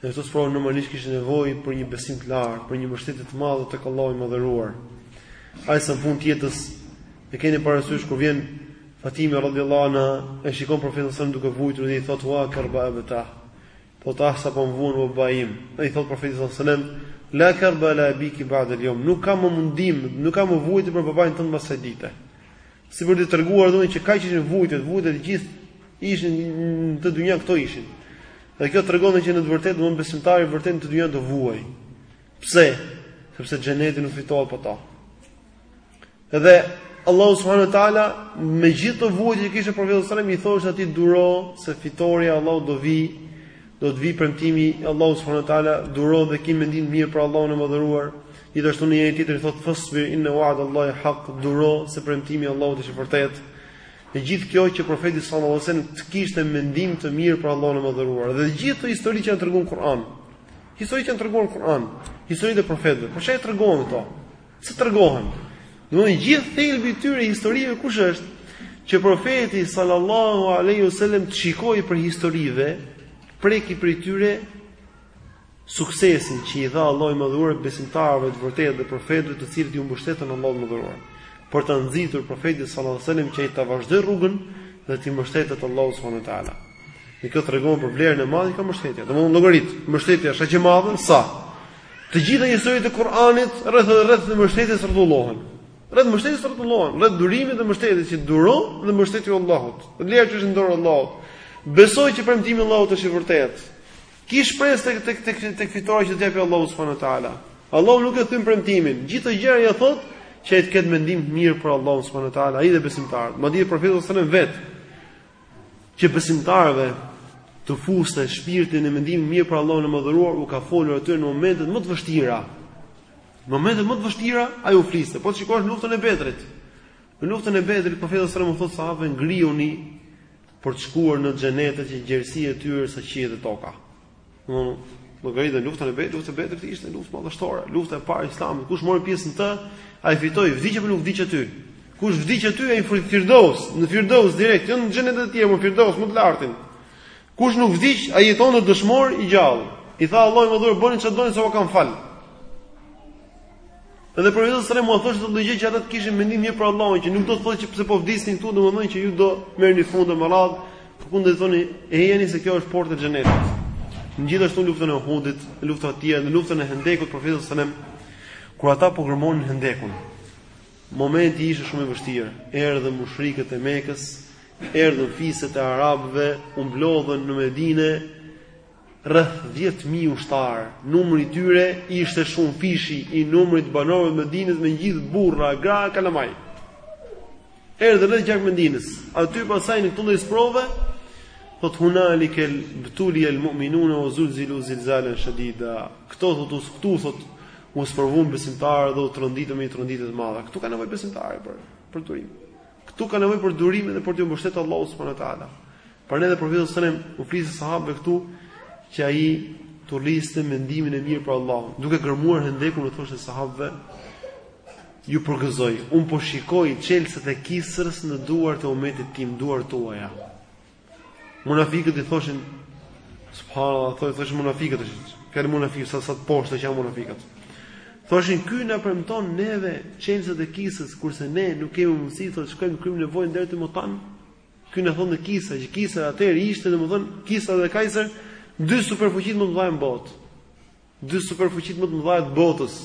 Dhe këto sprova normalisht kishin nevojë për një besim të lartë, për një mbështetje të madhe tek Allahu i Madhëruar. Ai sa në fund të jetës e keni parasysh kur vjen Fatime radhiyallahu anha e shikon profetin sa duke vuajtur dhe i thotë wa karba abata. Thotë ah sa po më vuan babai im. Dhe i thotë profeti sallallahu alaihi wasallam la karba ala abiki ba'da al-yawm. Nuk ka më mundim, nuk ka më vuajtje për babain tënd pas kësaj dite. Si për t'i treguar domethënë që kaq ishin vuajtjet, vuajtjet të gjitha ishin në këtë dynja këto ishin. Dhe kjo tregon që në të vërtetë domethënë besimtari vërtet në këtë dynja do vuajë. Pse? Sepse xheneti nuk fitohet kot. Dhe Allahu subhanahu wa taala me gjithë këto vuajtje që kishte profeti sallallahu alajhi wasallam i thoshte atij duro se fitorja e Allahut do vijë do të vijë premtimi i Allahut subhanahu wa taala duro dhe ki mendim të mirë për Allahun e Madhëruar Gjithashtu në një ajet tjetër i thotë fasbir inna wa'd Allahi haq, duro se premtimi i Allahut është i vërtetë. E gjithë kjo që profeti sallallahu alajhi wasallam të kishte mendim të mirë për Allahun e Madhëruar dhe gjithë këto histori që janë treguar në Kur'an. Histori që janë treguar në Kur'an, historitë e profetëve. Për çfarë tregohen këto? Pse tregohen? Domethënë gjithë thelbi i këtyre historive kush është? Që profeti sallallahu alaihi wasallam të shikojë prej historive, të prekë prej tyre suksesin që i dha Allahu i Madhëruar besimtarëve të vërtetë dhe profetëve të cilët iu mbështetën Allahut të Madhëruar për të nxitur profetin sallallahu alajhi wasallam që ai ta vazhdojë rrugën dhe t'i mbështetet Allahut subhanahu wa taala. Dhe kjo tregon për vlerën e madhe që ka mbështetja. Domethënë llogarit, mbështetja është aq e madhe sa të gjitha historitë e Kur'anit rreth rreth mbështetjes rrotullohen. Rreth mbështetjes rrotullohen, rreth durimit dhe mbështetjes që duro dhe mbështetu te Allahu. Vlera që është në dorë të Allahut. Beso që premtimi i Allahut është i vërtetë. Ki shpresë tek tek tek tek fitorja që të japë Allahu subhanahu wa taala. Allahu nuk e thyn premtimin. Gjithë këto gjëra ja thot që ai të ketë mendim të mirë për Allahun subhanahu wa taala, ai dhe besimtarët. Madje profeti sallallahu alajhi wasallam vet që besimtarëve të fuste shpirtin e mendimit mirë për Allahun e madhëruar u ka folur aty në momentet më të vështira. Në momentet më të vështira ai u fliste. Po të shikosh luftën e Bedrit. Në luftën e Bedrit profeti sallallahu alajhi wasallam thotë sahabëve ngrihuni për të shkuar në xhenetet që gjerësia e tyre është sa qiejt dhe toka. Domthonë, llogarite luftën e Bedrit, lufta e Bedrit ishte luftë madhështore, lufta e parë e Islamit. Kush mori pjesë në të, ai fitoi, vdiq apo nuk vdiq aty. Kush vdiq aty, ai fut Firdos, në Firdos direkt, jo në xhenetet e tjera, po në Firdos më të lartin. Kush nuk vdiq, ai jetonte dëshmor i gjallë. I tha Allahu madhëruar, bëni çfarë doni se u kam fal. Edhe profeti sallallahu alajhi wasallam u thoshte çdo gjë që ata të kishin mendim mirë për Allahun, që nuk do të thotë që pse po vdisni këtu, domethënë që ju do merrni fund me radhë, përkundrazi thoni, e jeni se kjo është porta e xhenetit. Në gjithashtu luftën e Uhudit, luftërat e tjera, në luftën e Hendekut profeti sallallahu alajhi wasallam, kur ata po gërmonin Hendekun. Momenti ishte shumë i vështirë. Erdhën mushrikët e Mekës, erdhën fiset e arabëve, u mblodhën në Medinë rreth dhjetë mijë ushtarë, numri i tyre ishte shumëfishi i numrit të banorëve të Medinës, megjithë burra, gra, kalamaj. Erdhën rreth e qark Medinës. Aty pastaj në këtë lloj sprove, thot hunalike btuli el mu'minun wa zulzilu zilzalan shadida. Këtu thot u s këtu thot u sprovun besimtarët dhe u tronditën me një tronditje të madhe. Këtu ka nevojë besimtari për për durim. Këtu ka nevojë për durim dhe për t'ju mbështetur Allahu subhanahu wa taala. Prandaj edhe profeti sallallahu alajhi wasallam u fliste sahabëve këtu që ai t'u rriste mendimin e mirë për Allahun. Duke gërmuar hendekun u thoshte sahabëve ju përgëzoj. Un po shikoj çelësat e Kisrës në duart e umetit tim, duart tuaja. Munafiqët i thoshin subhanallahu, thoshin thoshin munafiqët tash. Kqyr munafiqët sa sa të poshtë që janë munafiqët. Thoshin ky na premton neve çelësat e Kisrës kurse ne nuk kemi mundësi të shkojmë kryjm nevojën deri te motan. Ky na thonë Kisra, që Kisra atëherë ishte, domethënë, Kisra dhe Kajser, dy superfuqitë më të mëdha në botë. Dy superfuqitë më të mëdha të botës.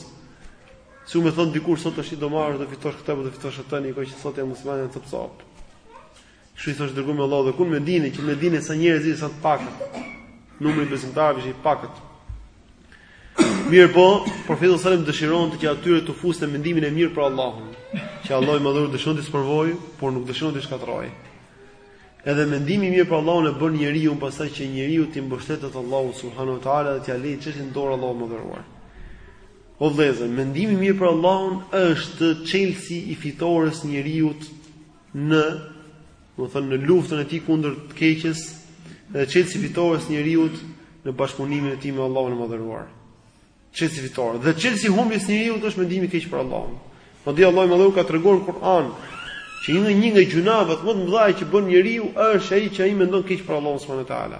Si me thon dikush sot tash do marrësh do fitosh këtë apo do fitosh atë, në një kohë që sot jan muslimanët cop cop. Kështu i thosh dërguari Allahut edhe kur Medinë, që Medinës sa njerëz janë sa të pakët. Numri i besimtarëve është i pakët. Mirpo, profeti sallallahu alajhi wasallam dëshironte që atyre t'u fuste mendimin e mirë për Allahun, që Allahu i madhëruar dëshiron t'i sprovoj, por nuk dëshiron t'i shkatërroj. Edhe mendimi i mirë për Allahun e bën njeriun pastaj që njeriu t'i mbështetet Allahut subhanahu wa taala dhe t'ia lejë çështjen n'dorë Allahut madhëruar. O vëllezër, mendimi i mirë për Allahun është çelësi i fitores njeriut në, do të thënë në luftën e tij kundër të keqes dhe çelësi i fitores njeriut në bashkëpunimin e tij me Allahun e Madhëruar. Çelësi i fitores. Dhe çelësi i humbjes njeriut është mendimi i keq për Allahun. Madje Allahu i Madhëruar ka treguar në Kur'an që një nga një nga gjynahet më të mëdha që bën njeriu është ai që ai mendon keq për Allahun subhanahu wa teala.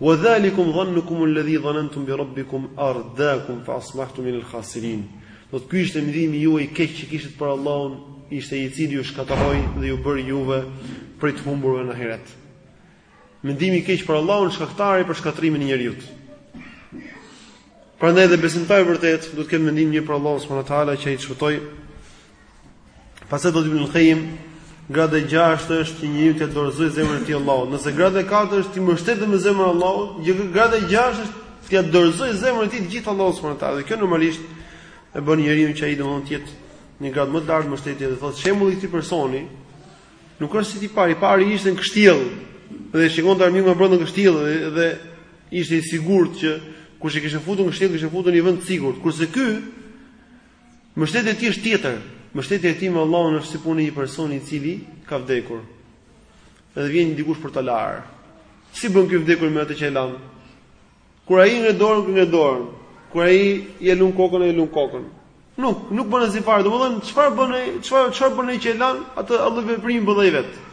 Wa dhalikum dhannukum alladhi dhanantum bi rabbikum ardaakum fa asbahtum min al-khasirin. Do të ky ishte mendimi juaj i keq që kishit për Allahun, ishte i cili ju shkatërroi dhe ju bëri juve prej të humburve në ahiret. Mendimi i keq për Allahun shkaktari për shkatërrimin e njeriut. Prandaj dhe besimtari i vërtetë duhet të ketë mendim mirë për Allahun subhanahu wa taala që ai të shpëtojë Pastaj thotë Ibn Kajim, grada 6 është që njeriu t'ia dorëzojë zemrën e tij Allahut. Nëse grada 4 është t'i mbështetet me zemër Allahut, kjo grada 6 është t'ia dorëzojë zemrën e tij të gjithë Allahut subhanahu wa taala. Dhe kjo normalisht e bën njeriu që ai domethënë të jetë në gradë më të lartë mbështetje dhe thotë shembulli i këtij personi nuk është si te i pari, i pari ishte në kështjellë dhe shikonte armiqtë nga brenda kështjellës dhe, dhe ishte i sigurt që kush e kishte futur në kështjellë e kishte futur në një vend të sigurt. Kurse ky Mbështetja e tij është tjetër. Mbështetja e tij me Allahun është si puna e një personi i cili ka vdekur. Edhe vjen dikush për ta larë. Si bën ky i vdekur me atë që e lan? Kur ai i ngre dorën, ky ngre dorën. Kur ai i luan kokën, ai luan kokën. Nuk, nuk bën asgjë fare. Domethënë, çfarë bën ai? Çfarë çfarë bën ai që e lan? Atë lloj veprimi bën ai vetë.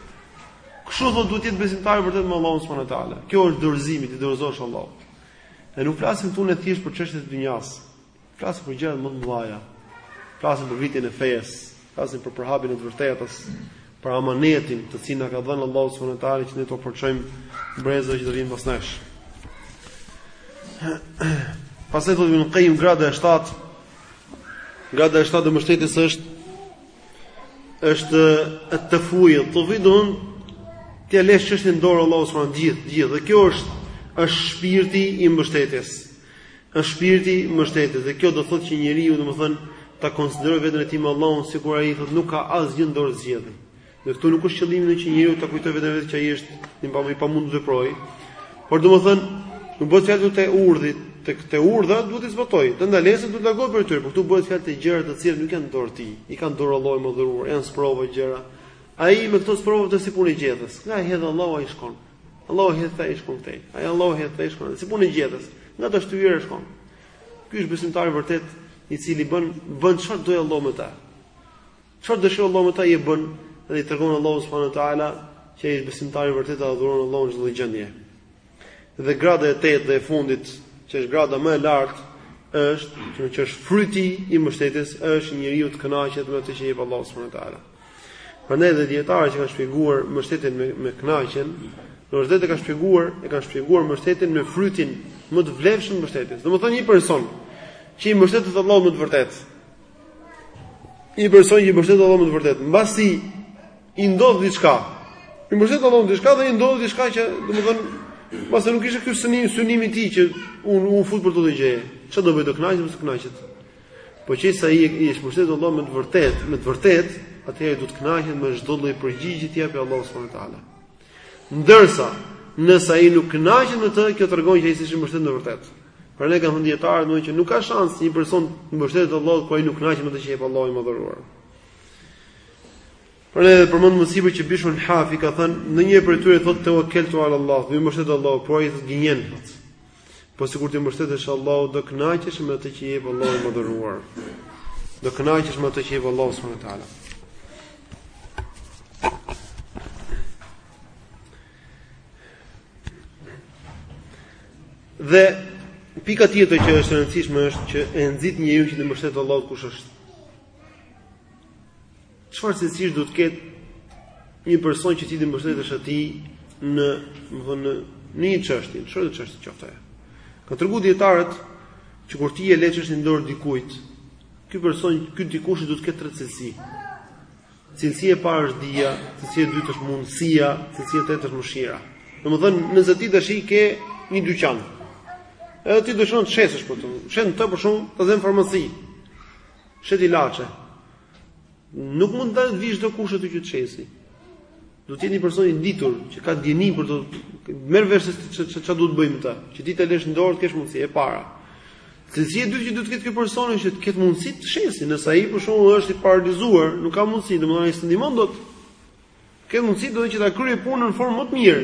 Kështu thotë duhet të jetë besimtari i vërtetë me Allahun subhanahu wa teala. Kjo është dorëzimi, t'i dorëzohesh Allahut. Ne nuk flasim tani thjesht për çështje të dynjasë, Flasim për gjëra më të mëdha. Flasim për ngritjen e fesë, flasim për përhapjen e të vërtetës, për amanetin të cilin na ka dhënë Allahu subhanahu wa taala që ne të forcojmë brezat që do vinë pas nesh. Pastaj thotë Ibn Kajim grada e 7. Grada e 7 e mbështetjes është është et-tefuid, tefuid t'ia lësh çështjen në dorë Allahut subhanahu wa taala gjithë, gjithë. Dhe kjo është është shpirti i mbështetjes. Është shpirti i mbështetjes dhe kjo do të thotë që njeriu, domethënë, ta konsiderojë veten e tij me Allahun sikur ai thotë nuk ka asgjë në dorë zgjedhje. Dhe këtu nuk është qëllimi në që njeriu ta kujtojë veten e vet që ai është i pamundur i pamundur të veprojë. Por domethënë, nuk bëhet fjalë te urdhrat, se te urdhrat duhet t'i zbatojë. Te ndalesat duhet të largohet prej tyre, por këtu bëhet fjalë te gjërat të cilat nuk janë në dorë të tij, i ka në dorë Allahu i Madhëruar, janë sprova gjëra. Ai me këto sprova është si puna e gjethes. Nga e hedh Allahu ai shkon. Allahu e hedh ai shkon këtej. Ai Allahu e hedh ai shkon. Si puna e gjethes. Nga ta shtyn shkon. Ky është besimtari i vërtetë i cili bën bën çfarë do Allahu me ta. Çfarë dëshiron Allahu me ta i bën dhe i tregon Allahut subhanahu wa taala që ai është besimtar i vërtetë dhe adhuron Allahun në çdo gjendje. Dhe grada e tetë dhe e fundit, që është grada më e lartë, është që është fryti i mbështetjes, është njeriu të kënaqet me atë që i jep Allahu subhanahu wa taala. Prandaj dhe dijetarët që kanë shpjeguar mbështetjen me me kënaqjen, në vërtetë e kanë shpjeguar, e kanë shpjeguar mbështetjen me frytin më të vlefshëm të mbështetjes. Domethënë një person që i mbështetet Allahut me të vërtetë. Një person që i mbështetet Allahut me të vërtetë, mbasi i ndodh diçka. I mbështetet Allahut diçka dhe i ndodh diçka që domethënë mbase nuk ishte ky synim, synimi i tij që ai u fut për të dhënë gjë. Çfarë do bëj të kënaqet ose kënaqet? Po qe se i është mbështet Allahut me të vërtet, me të vërtet, atëherë do të kënaqet me çdo lloj përgjigje që jep Allahu subhanahu wa taala. Ndërsa, nëse ai nuk kënaqet me të, kjo tregon që ai s'i është mbështet në vërtet. Prandaj kanë dijetarët thënë që nuk ka shans një person t'i mbështetet Allahut kur ai nuk kënaqet me atë që jep Allahu i madhëruar. Po e përmendëm më sipër që Bishr Hafi ka thënë një prej tyre thotë tewekeltu ala Allah, iu mbështeta Allahut, por ai thotë gënjen. Po sikur t'i mbështetesh Allahut do kënaqesh me atë që jep Allahu i madhëruar. Do kënaqesh me atë që jep Allahu subhanahu wa taala. Dhe pika tjetër që është e rëndësishme është që e nxit njeriun që t'i mbështetet Allahut kush është. Çfarë cilësish duhet të ketë një person që ti t'i mbështetesh atij në, do të thonë, në një çështje, në çfarë çështje qoftë ajo. Kanë tregu dijetarët që kur ti e le çështjen në dorë dikujt, ky person, ky dikush duhet të ketë tre cilësi. Cilësia e parë është dija, cilësia e dytë është mundësia, cilësia e tretë është mëshira. Domethënë, nëse ti dashi ke një dyqan, edhe ti dëshon të shesësh për të. Shen të për shembull të themi farmaci. Shet ilaçe. Nuk mund të vijë çdokush aty që të shesi. Duhet të jetë një person i ditur që ka dijeni për të merr vesh se çfarë duhet të bëjë me ta. Që ti ta lësh në dorë të kesh mundësi e para. Cilësia e dytë që duhet të ketë ky person është që të ketë mundësi të shesi, nëse ai për shembull është i paralizuar, nuk ka mundësi, domethënë ai s'ndihmon dot. Ketë mundësi do të që ta kryejë punën në formën më të mirë.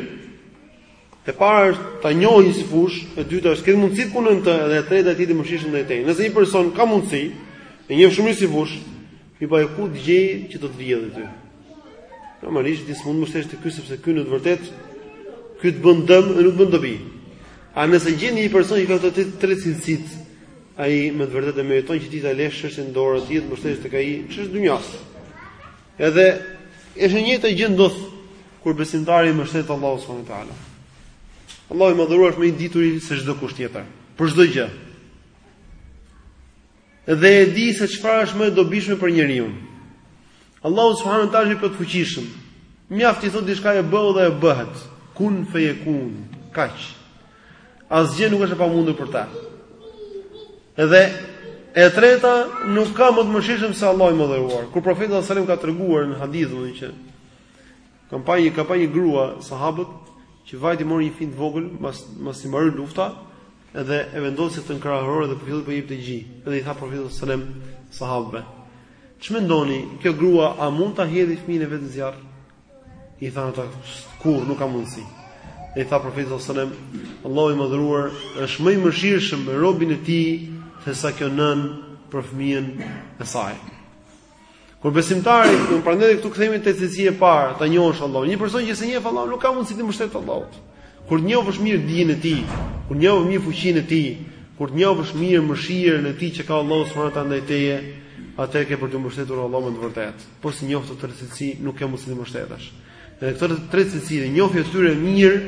E para është ta njohë si fushë, e dyta është të ketë mundësi të punojë me të, dhe e treta të jetë i mëshirshëm ndaj teje. Nëse një person ka mundësi, e njeh shumë si fushë, i bëj ku të gjej që do të vjedhë ty. Normalisht ti s'mund të mbështetesh te ky sepse ky në të vërtetë ky të bën dëm dhe nuk bën dobi. A nëse gjen një person që ka të tre cilësitë, ai me të vërtetë meriton që ti ta lësh çështjen në dorë, ti të mbështetesh tek ai në çështje dynjas. Edhe është e njëjta gjë ndodh kur besimtari i mbështetet Allahut subhanahu wa taala. Allahu i madhëruar është më i dituri se çdo kush tjetër për çdo gjë. Dhe e di se çfarë është më e dobishme për njeriun. Allahu subhanahu wa taala i plotfuqishëm. Mjafton t'i thotë diçkaje bëhu dhe bëhet. Kun fe yekun. Kaq. Asgjë nuk është e pamundur për të. Dhe e treta, nuk ka më të mëshirshëm se Allahu i Madhëruar. Kur profeti sallallahu alajhi wasallam ka treguar në hadith domethënë që ka pa një ka pa një grua sahabët që vajti mori një fmij të vogël mbas mbas i mbaroi lufta dhe e vendosi te kraharori dhe filloi t'i jepte gji. Dhe i tha profeti sallallahu alajhi wasallam sahabëve, "Ç'mendoni, kjo grua a mund ta hedhë fëmijën e vet në zjarr?" I thanë ata, kurrë nuk ka mundësi. Dhe i tha profeti sallallahu alajhi wasallam, Allahu i madhëruar është më i mëshirshëm me robin e tij se sa kjo nënë për fëmijën e saj. Kur besimtari, do të prandaj këtu kthehemi te cilësia e parë, ta njohësh Allahun. Një person që s'e njeh Allahun nuk ka mundësi t'i mbështetet Allahut. Kur të njohësh mirë dijen e tij, kur të njohësh mirë fuqinë e tij, kur të njohësh mirë mëshirën e tij që ka Allahu subhanahu wa taala ndaj teje, atëherë ke për t'iu mbështetur Allahut me të vërtetë. po s'i njohe këto tre cilësi nuk ke mundësi t'i mbështetesh. Dhe këto të tre cilësi dhe njohja e tyre mirë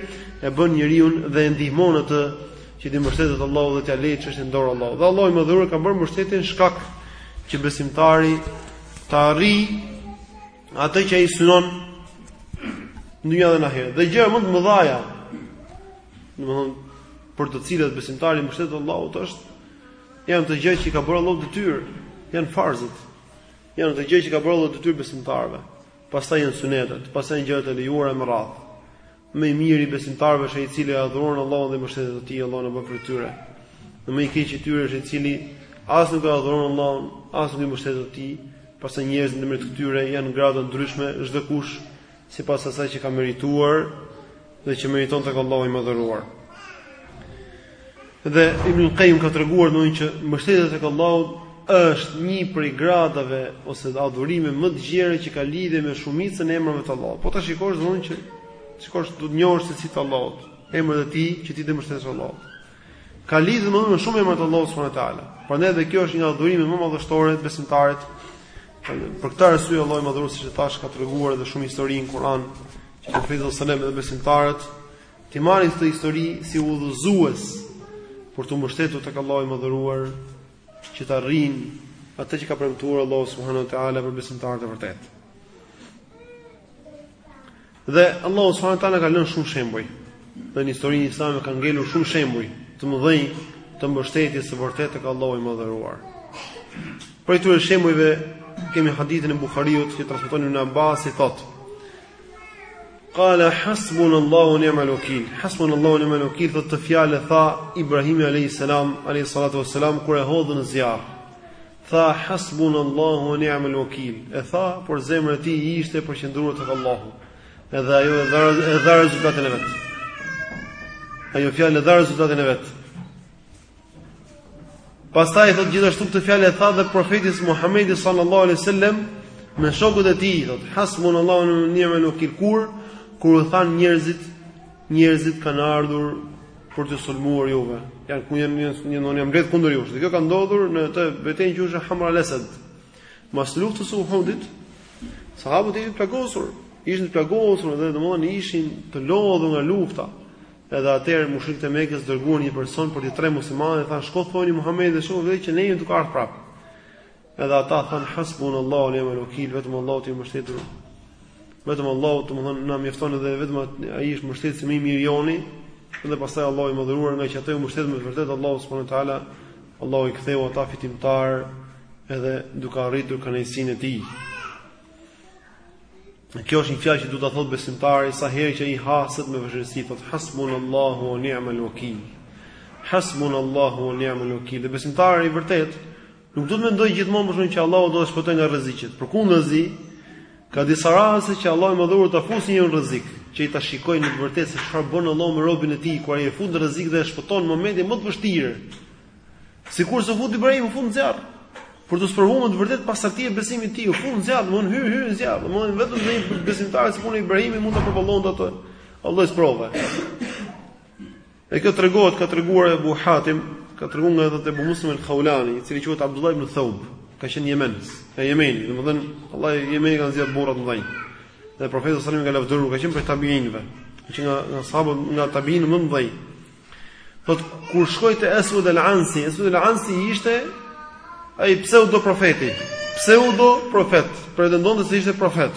e bën njeriun dhe e ndihmon atë që t'i mbështetet Allahut dhe t'ia lërë çështjen në dorë Allahut. Dhe Allahu i madhëruar e ka bërë mbështetjen shkak që besimtari të arrijë atë që ai synon në dynja dhe në ahiret. Dhe gjërat më të mëdha, domethënë për të cilat besimtari i mbështetet Allahut është janë ato gjëra që i ka bërë Allahu detyrë, janë farzet. Janë ato gjëra që ka bërë Allahu detyrë besimtarëve. Pastaj janë sunetet, pastaj janë gjërat e lejuara me radhë. Më i miri i besimtarëve është ai i cili e adhuron Allahun dhe mbështetet te tij, Allahu na bëftë prej tyre. E më i keq i tyre është ai i cili as nuk e adhuron Allahun, as nuk i mbështetet atij, pastaj njerëzit ndërmjet këtyre janë grada të ndryshme, çdokush sipas asaj që ka merituar dhe që meriton tek Allahu i madhëruar. Dhe Ibn Qayyim ka treguar thotë që mbështetja tek Allahu është një prej gradave ose adhurimeve më të gjera që ka lidhje me shumicën e emrave të Allahut. Po ta shikosh domethënë që shikosh do të njohësh cilësitë e Allahut, emrat e tij që ti t'i mbështetesh Allahut. Ka lidhje me shumë emra të Allahut subhanahu wa taala. Prandaj edhe kjo është nga adhurimet më madhështore të besimtarit. Për këtë arsye Allahu i madhëruar siç e thashë ka treguar edhe shumë histori në Kur'an që profeti sallallahu alajhi wasallam dhe besimtarët t'i marrin këto histori si udhëzues për t'u mbështetur tek Allahu i madhëruar që të arrijnë atë që ka premtuar Allahu subhanahu wa taala për besimtarët e vërtetë. Dhe Allahu subhanahu wa taala ka lënë shumë shembuj. Dhe në historinë islame kanë ngelur shumë shembuj të mëdhenj të mbështetjes së vërtetë tek Allahu i madhëruar. Prej këtyre shembujve kemi hadithin e Buhariut që transmeton Ibn Abbasi thotë: Qala hasbunallahu wa ni'mal wakeel. Hasbunallahu wa ni'mal wakeel thotë këtë fjalë e tha Ibrahim alayhis salam, alayhis salatu wassalam kur e hodhën në zjarr. Tha, Hasbunallahu wa ni'mal wakeel. E tha, por zemra e tij ishte e përqendruar tek Allahu. Edhe ajo e dha e dha rezultatin e vet. Ajo fjalë e dha rezultatin e vet. Pastaj thot gjithashtu këtë fjalë e tha dhe profeti Muhamedi sallallahu alaihi wasallam me shokët e tij, thot Hasbunallahu wa ni'mal wakeel kur kur u than njerëzit Njerëzit kanë ardhur për t'u sulmuar juve. Janë ku janë një janë mbledh kundër jush. Dhe kjo ka ndodhur në atë betejë që është Hamra al-Asad. Mas luftës së Uhudit, sahabët ishin plagosur, ishin të plagosur dhe domethënë ishin të lodhur nga lufta. Edhe atëherë mushrikët e Mekës dërguan një person për t'i tremb muslimanët, thanë shko thoni Muhamedit dhe shokëve të vet që ne jemi duke ardhur prapë. Edhe ata thanë hasbunallahu ni'mal wakeel, vetëm Allahu të mbështetem. Vetëm Allahu domethënë na mjafton edhe vetëm ai është mbështetësi më i mirë joni, dhe pastaj Allahu i madhëruar nga që ata u mbështetën me vërtet Allahu subhanahu wa taala, Allahu i ktheu ata fitimtar edhe duke arritur kënaqësinë e tij. Kjo është një fjalë që duhet ta thotë besimtari sa herë që ai haset me vështirësi, thot hasbunallahu wa ni'mal wakeel. Hasbunallahu wa ni'mal wakeel. Besimtari i vërtetë Nuk duhet të mendojë gjithmonë për shkak që Allahu do ta shpëtojë nga rreziqet. Përkundazi, ka disa raste që Allahu i madhëruar ta fusë në rrezik, që ai ta shikojë në të vërtetë se çfarë bën Allahu me robin e tij kur ai e fut në rrezik dhe e shpëton në momentin më të vështirë. Sikur se futi Ibrahimin në fund zjarr. Për ta sprovuar me të vërtetë pastërtinë e besimit të tij, u fut në zjarr, domthon hy hy në zjarr, domthon vetëm një besimtar si puna Ibrahimit mund ta përballonte atë. Allahu e sprovoi. E kjo tregohet ka treguar Abu Hatim, ka treguar nga Abu Muslim al-Khawlani, i cili quhet Abdullah ibn Thawb, ka qenë Yemen, nga Yemeni, domethënë vallahi Yemeni ka nxjerrë burra të mëdhenj. Dhe profeti sallallahu alajhi wasallam ka lavdëruar, ka qenë prej tabiinëve, ka qenë nga nga sahabët nga tabiinët e mëdhenj. Thot kur shkoi te Aswad al-Ansi, Aswad al-Ansi ishte ai pseudo profeti, pseudo profet, pretendonte se ishte profet.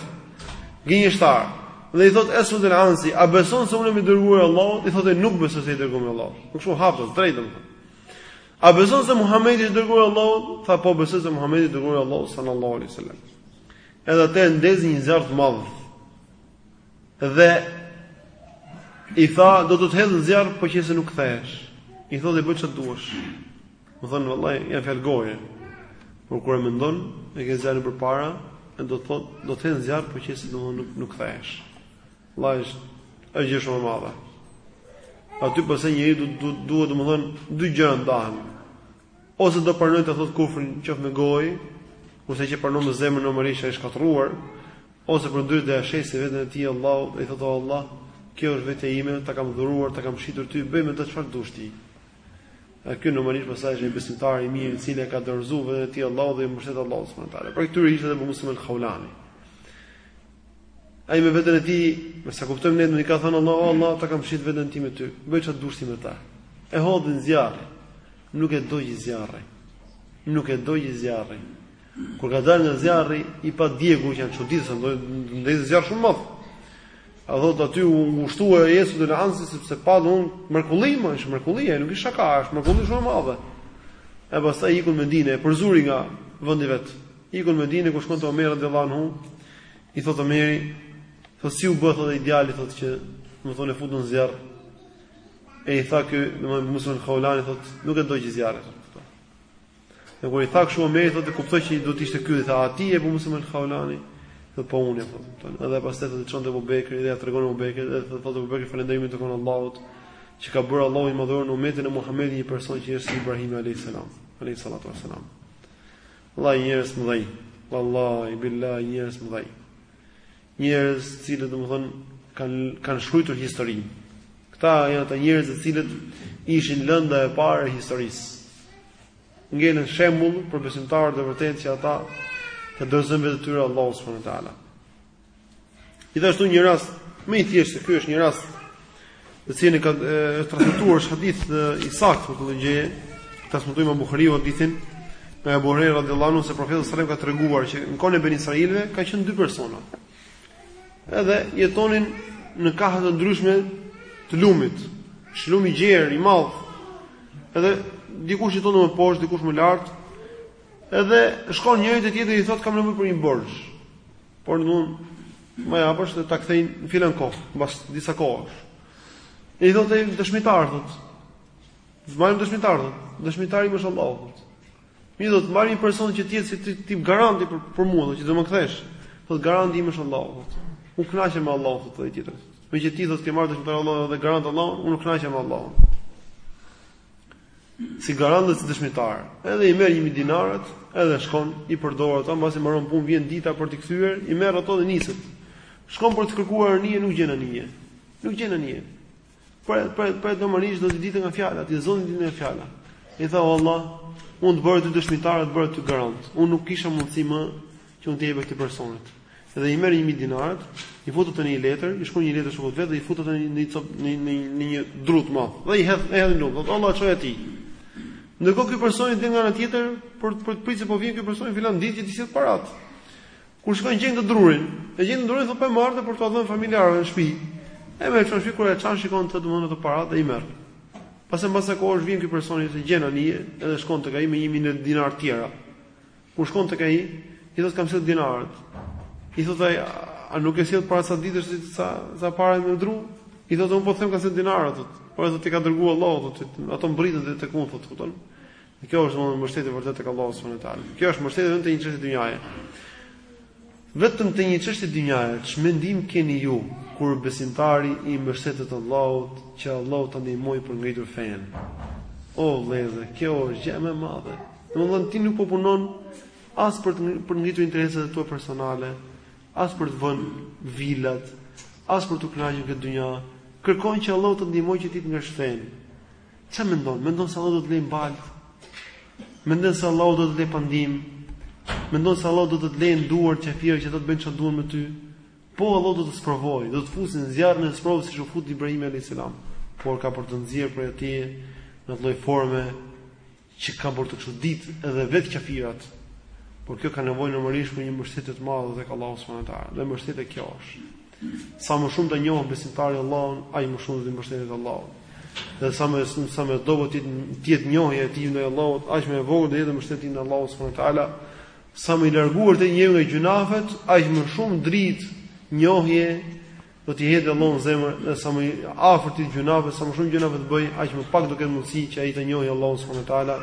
Gënjeshtar. Dhe i thotë Eswed el Ansi, a beson se unë jam i dërguar i Allahut? I thotë nuk besoj se je i dërguar i Allahut. Kështu haptas, drejtë domethënë. A beson se Muhamedi është dërguar i Allahut? Tha po besoj se Muhamedi është dërguar i Allahut sallallahu alaihi wasallam. Edhe atëherë ndezi një zjarr të madh. Dhe i tha do të të hedh në zjarr po qe se nuk kthehesh. I thotë bëj çfarë duash. Domethënë, vallahi, janë fjalë goje. Por kur e mendon, e ke zjarrin përpara, e do të thot, do të hedh në zjarr, po qe se domthon nuk nuk kthehesh. Vallahi është është gjë shumë e madhe. Aty pse njeriu duhet du, du, duhet domthon dy gjëra ndahen. Ose do pranojë të thot kufrin qoftë me gojë, kurse po pranon me zemrën normalisht ai shkatërruar, ose përndryshe ia shet vetën e tij Allahut, i thotë Allah, kjo është vetja ime, ta kam dhuruar, ta kam shitur ty, bëj me të çfarë dush ti. Dhe ky normalisht pastaj është një besimtar i mirë i cili e ka dorëzuar veten e tij Allahut dhe i mbështet Allahu subhanahu wa taala. Pra prej këtyre ishte edhe Abu Muslim al-Khaulani. Ai me veten e tij, me sa kuptojmë ne, do t'i ketë thënë Allah, o Allah, ta kam mbështet veten time te ty. Bëj çfarë dush ti me të. E hodhën në zjarr. Nuk e dogji zjarri. Nuk e dogji zjarri. Kur ka dalë nga zjarri i padjegur që janë çuditë se ndezi një zjarr shumë të madh. Ai thotë aty u ngushtua el Esued el Ansi sepse pa dhe një mrekulli, është mrekulli, nuk është shaka, është mrekulli shumë e madhe. E pastaj ikën në Medine, e përzuri nga vendi i vet. Ikën në Medine, ku shkon te Omeri radiallahu anhu, i thotë Omeri, thotë si u bë thotë ai djali, thotë që më thonë e futën në zjarr, e i tha ky, Ebu Muslim Khaulani, thotë nuk e dogji zjarri, thotë. Dhe kur i tha kështu Omeri thotë e kuptoi që do të ishte ky dhe tha a ti je Abu Muslim al-Khawlani, thotë po unë po. Edhe pastaj thotë e çon te Abu Bekri dhe ja tregon Abu Bekrit dhe thotë thotë Abu Bekri falënderimi i takon Allahut që ka bërë Allahu i madhëruar në umetin e Muhamedit një person që është si Ibrahimi alayhis salam, alayhis salatu wassalam. Wallahi njerëz të mëdhenj. Wallahi billahi njerëz të mëdhenj. Njerëz të cilët domethënë kanë kanë shkruar historinë. Këta janë ata njerëz të cilët ishin lënda e parë e historisë. Ngelen shembull për besimtarët e vërtetë që ata t'ia dorëzojnë veten e tyre Allahut subhanahu wa taala. Gjithashtu një rast më i thjeshtë, se ky është një rast të cilin e ka transmetuar është hadith i saktë për këtë gjë. Transmeton Imam Buhariu hadithin nga Abu Huraira radhiyallahu anhu se profeti sallallahu alajhi wasallam ka treguar që në kohën e Beni Israilëve ka qenë dy persona. Edhe jetonin në kahe të ndryshme të lumit. Është lumë i gjerë, i madh. Edhe dikush jeton më poshtë, dikush më lart. Edhe shkon njëri te tjetri i thotë kam nevojë për një borxh. Por në mund, ma japësh dhe ta kthej në filan kohë, mbas disa kohësh. E i thotë ai dëshmitarë, thotë. Të marrim dëshmitarë, thotë. Dëshmitari im është Allahu, thotë. Mirë do të marr një person që të jetë si tip garanti për, për mua, thotë, që do m'i kthesh. Thotë, garanti im është Allahu, thotë. Unë kënaqem me Allahun thotë ai tjetri. Meqë ti thotë ke marrë dëshmitar Allahun dhe garant Allahun, unë kënaqem me Allahun. si garant dhe si dëshmitar. Edhe i merr 1000 dinarët, edhe shkon, i përdor ato, mbasi mbaron punë, vjen dita për t'i kthyer, i merr ato dhe niset. Shkon për të kërkuar anije, nuk gjen anije. Nuk gjen anije. Pra, pra, pra normalisht do t'i dilte nga fjala, tenton t'i dilte nga fjala. I tha o Allah, unë të bëra ty dëshmitar, të bëra ty garant. Unë nuk kisha mundësi më që unë t'i jap këtij personit. Dhe i merr 1000 dinarët, i fut në një letër, i shkruan një letër shokut vet dhe i fut në një cop në një në një dru domethënë. Dhe i hedh e hedh në lumë, thotë Allah çoji ti. Ndërkohë ky person i del nga ana tjetër për për të pritur po vjen ky person filan ditë që t'i sjellë paratë. Kur shkon gjen këtë drurin, e gjen këtë drurin thotë po e marr këtë për të dhënë familjarëve në shtëpi. E merr e çon dhe kur e çan shikon domethënë ato paratë dhe i merr. Pastaj mbas sa kohësh vjen ky personi gjen anije edhe shkon tek ai me 1000 dinarë tjera. Kur shkon tek ai, i thotë kam sjellë dinarët. I thotë ai, a nuk i solle para sa ditësh si sa sa paratë me dru? I thotë unë po them kam sjellë dinarët. Po ato t'i ka dërguar Allahu thotë, ato mbërritën dhe tek unë thotë, kupton? Dhe kjo është domethënë mbështetje vërtet tek Allahu subhanahu wa taala. Kjo është mbështetje vetëm te një çështje dynjaje. Vetëm te një çështje dynjaje ç'mendim keni ju kur besimtari i mbështetet Allahut që Allahu ta ndihmojë për ngritur fenë? O vëllezër, kjo është gjëja më e madhe. Domethënë ti nuk po punon as për të për të ngritur interesat e tua personale, as për të vënë vilat, as për t'u kënaqur në këtë dynja, kërkon që Allahu të ndihmojë që ti të ngresh fenë. Ça mendon? Mendon se Allahu do të lërë në baltë? Mendon se Allahu do të lërë pa ndihmë? Mendon se Allahu do të të lërë në duar qafirëve që do të bëjnë çfarë duan me ty? Po Allahu do të sprovojë, do të fusi në zjarrin e sprovës siç u fut Ibrahim alayhis salam, por ka për të nxjerrë prej atij në atë lloj forme që ka për të çuditur edhe vetë qafirat, por kjo ka nevojë normalisht për një mbështetje të madhe tek Allahu subhanahu wa taala. Dhe mbështetja kjo është. Sa më shumë të njohë besimtari Allahun, aq më shumë do t'i mbështetet Allahut. Dhe sa më sa më e dobët të jetë njohja e tij ndaj Allahut, aq më e vogël do të jetë mbështetja në Allahu subhanahu wa taala. Sa më i larguar të jetë njeriu nga gjynahet, aq më shumë dritë njohje Do t'i hedhë Allahu në zemër dhe sa më afër t'i jetë gjynaheve, sa më shumë gjynahe të bëjë, aq më pak do ketë mundësi që ai të njohë Allahun subhanuhu teala,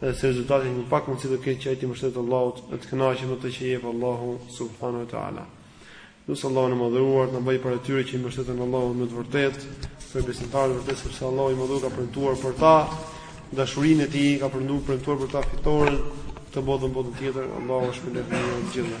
dhe si rezultat më pak mundësi do ketë që ai t'i mbështetet Allahut, dhe të kënaqet me atë që i jep Allahu subhanuhu teala. Lus Allahun e madhëruar, të na bëjë prej atyre që i mbështeten Allahut në të vërtetë, prej besimtarëve të vërtetë sepse Allahu i madhëruar ka premtuar për ta dashurinë e tij, ka premtuar për ta fitoren në këtë botë në botën tjetër, Allahu është me të gjitha.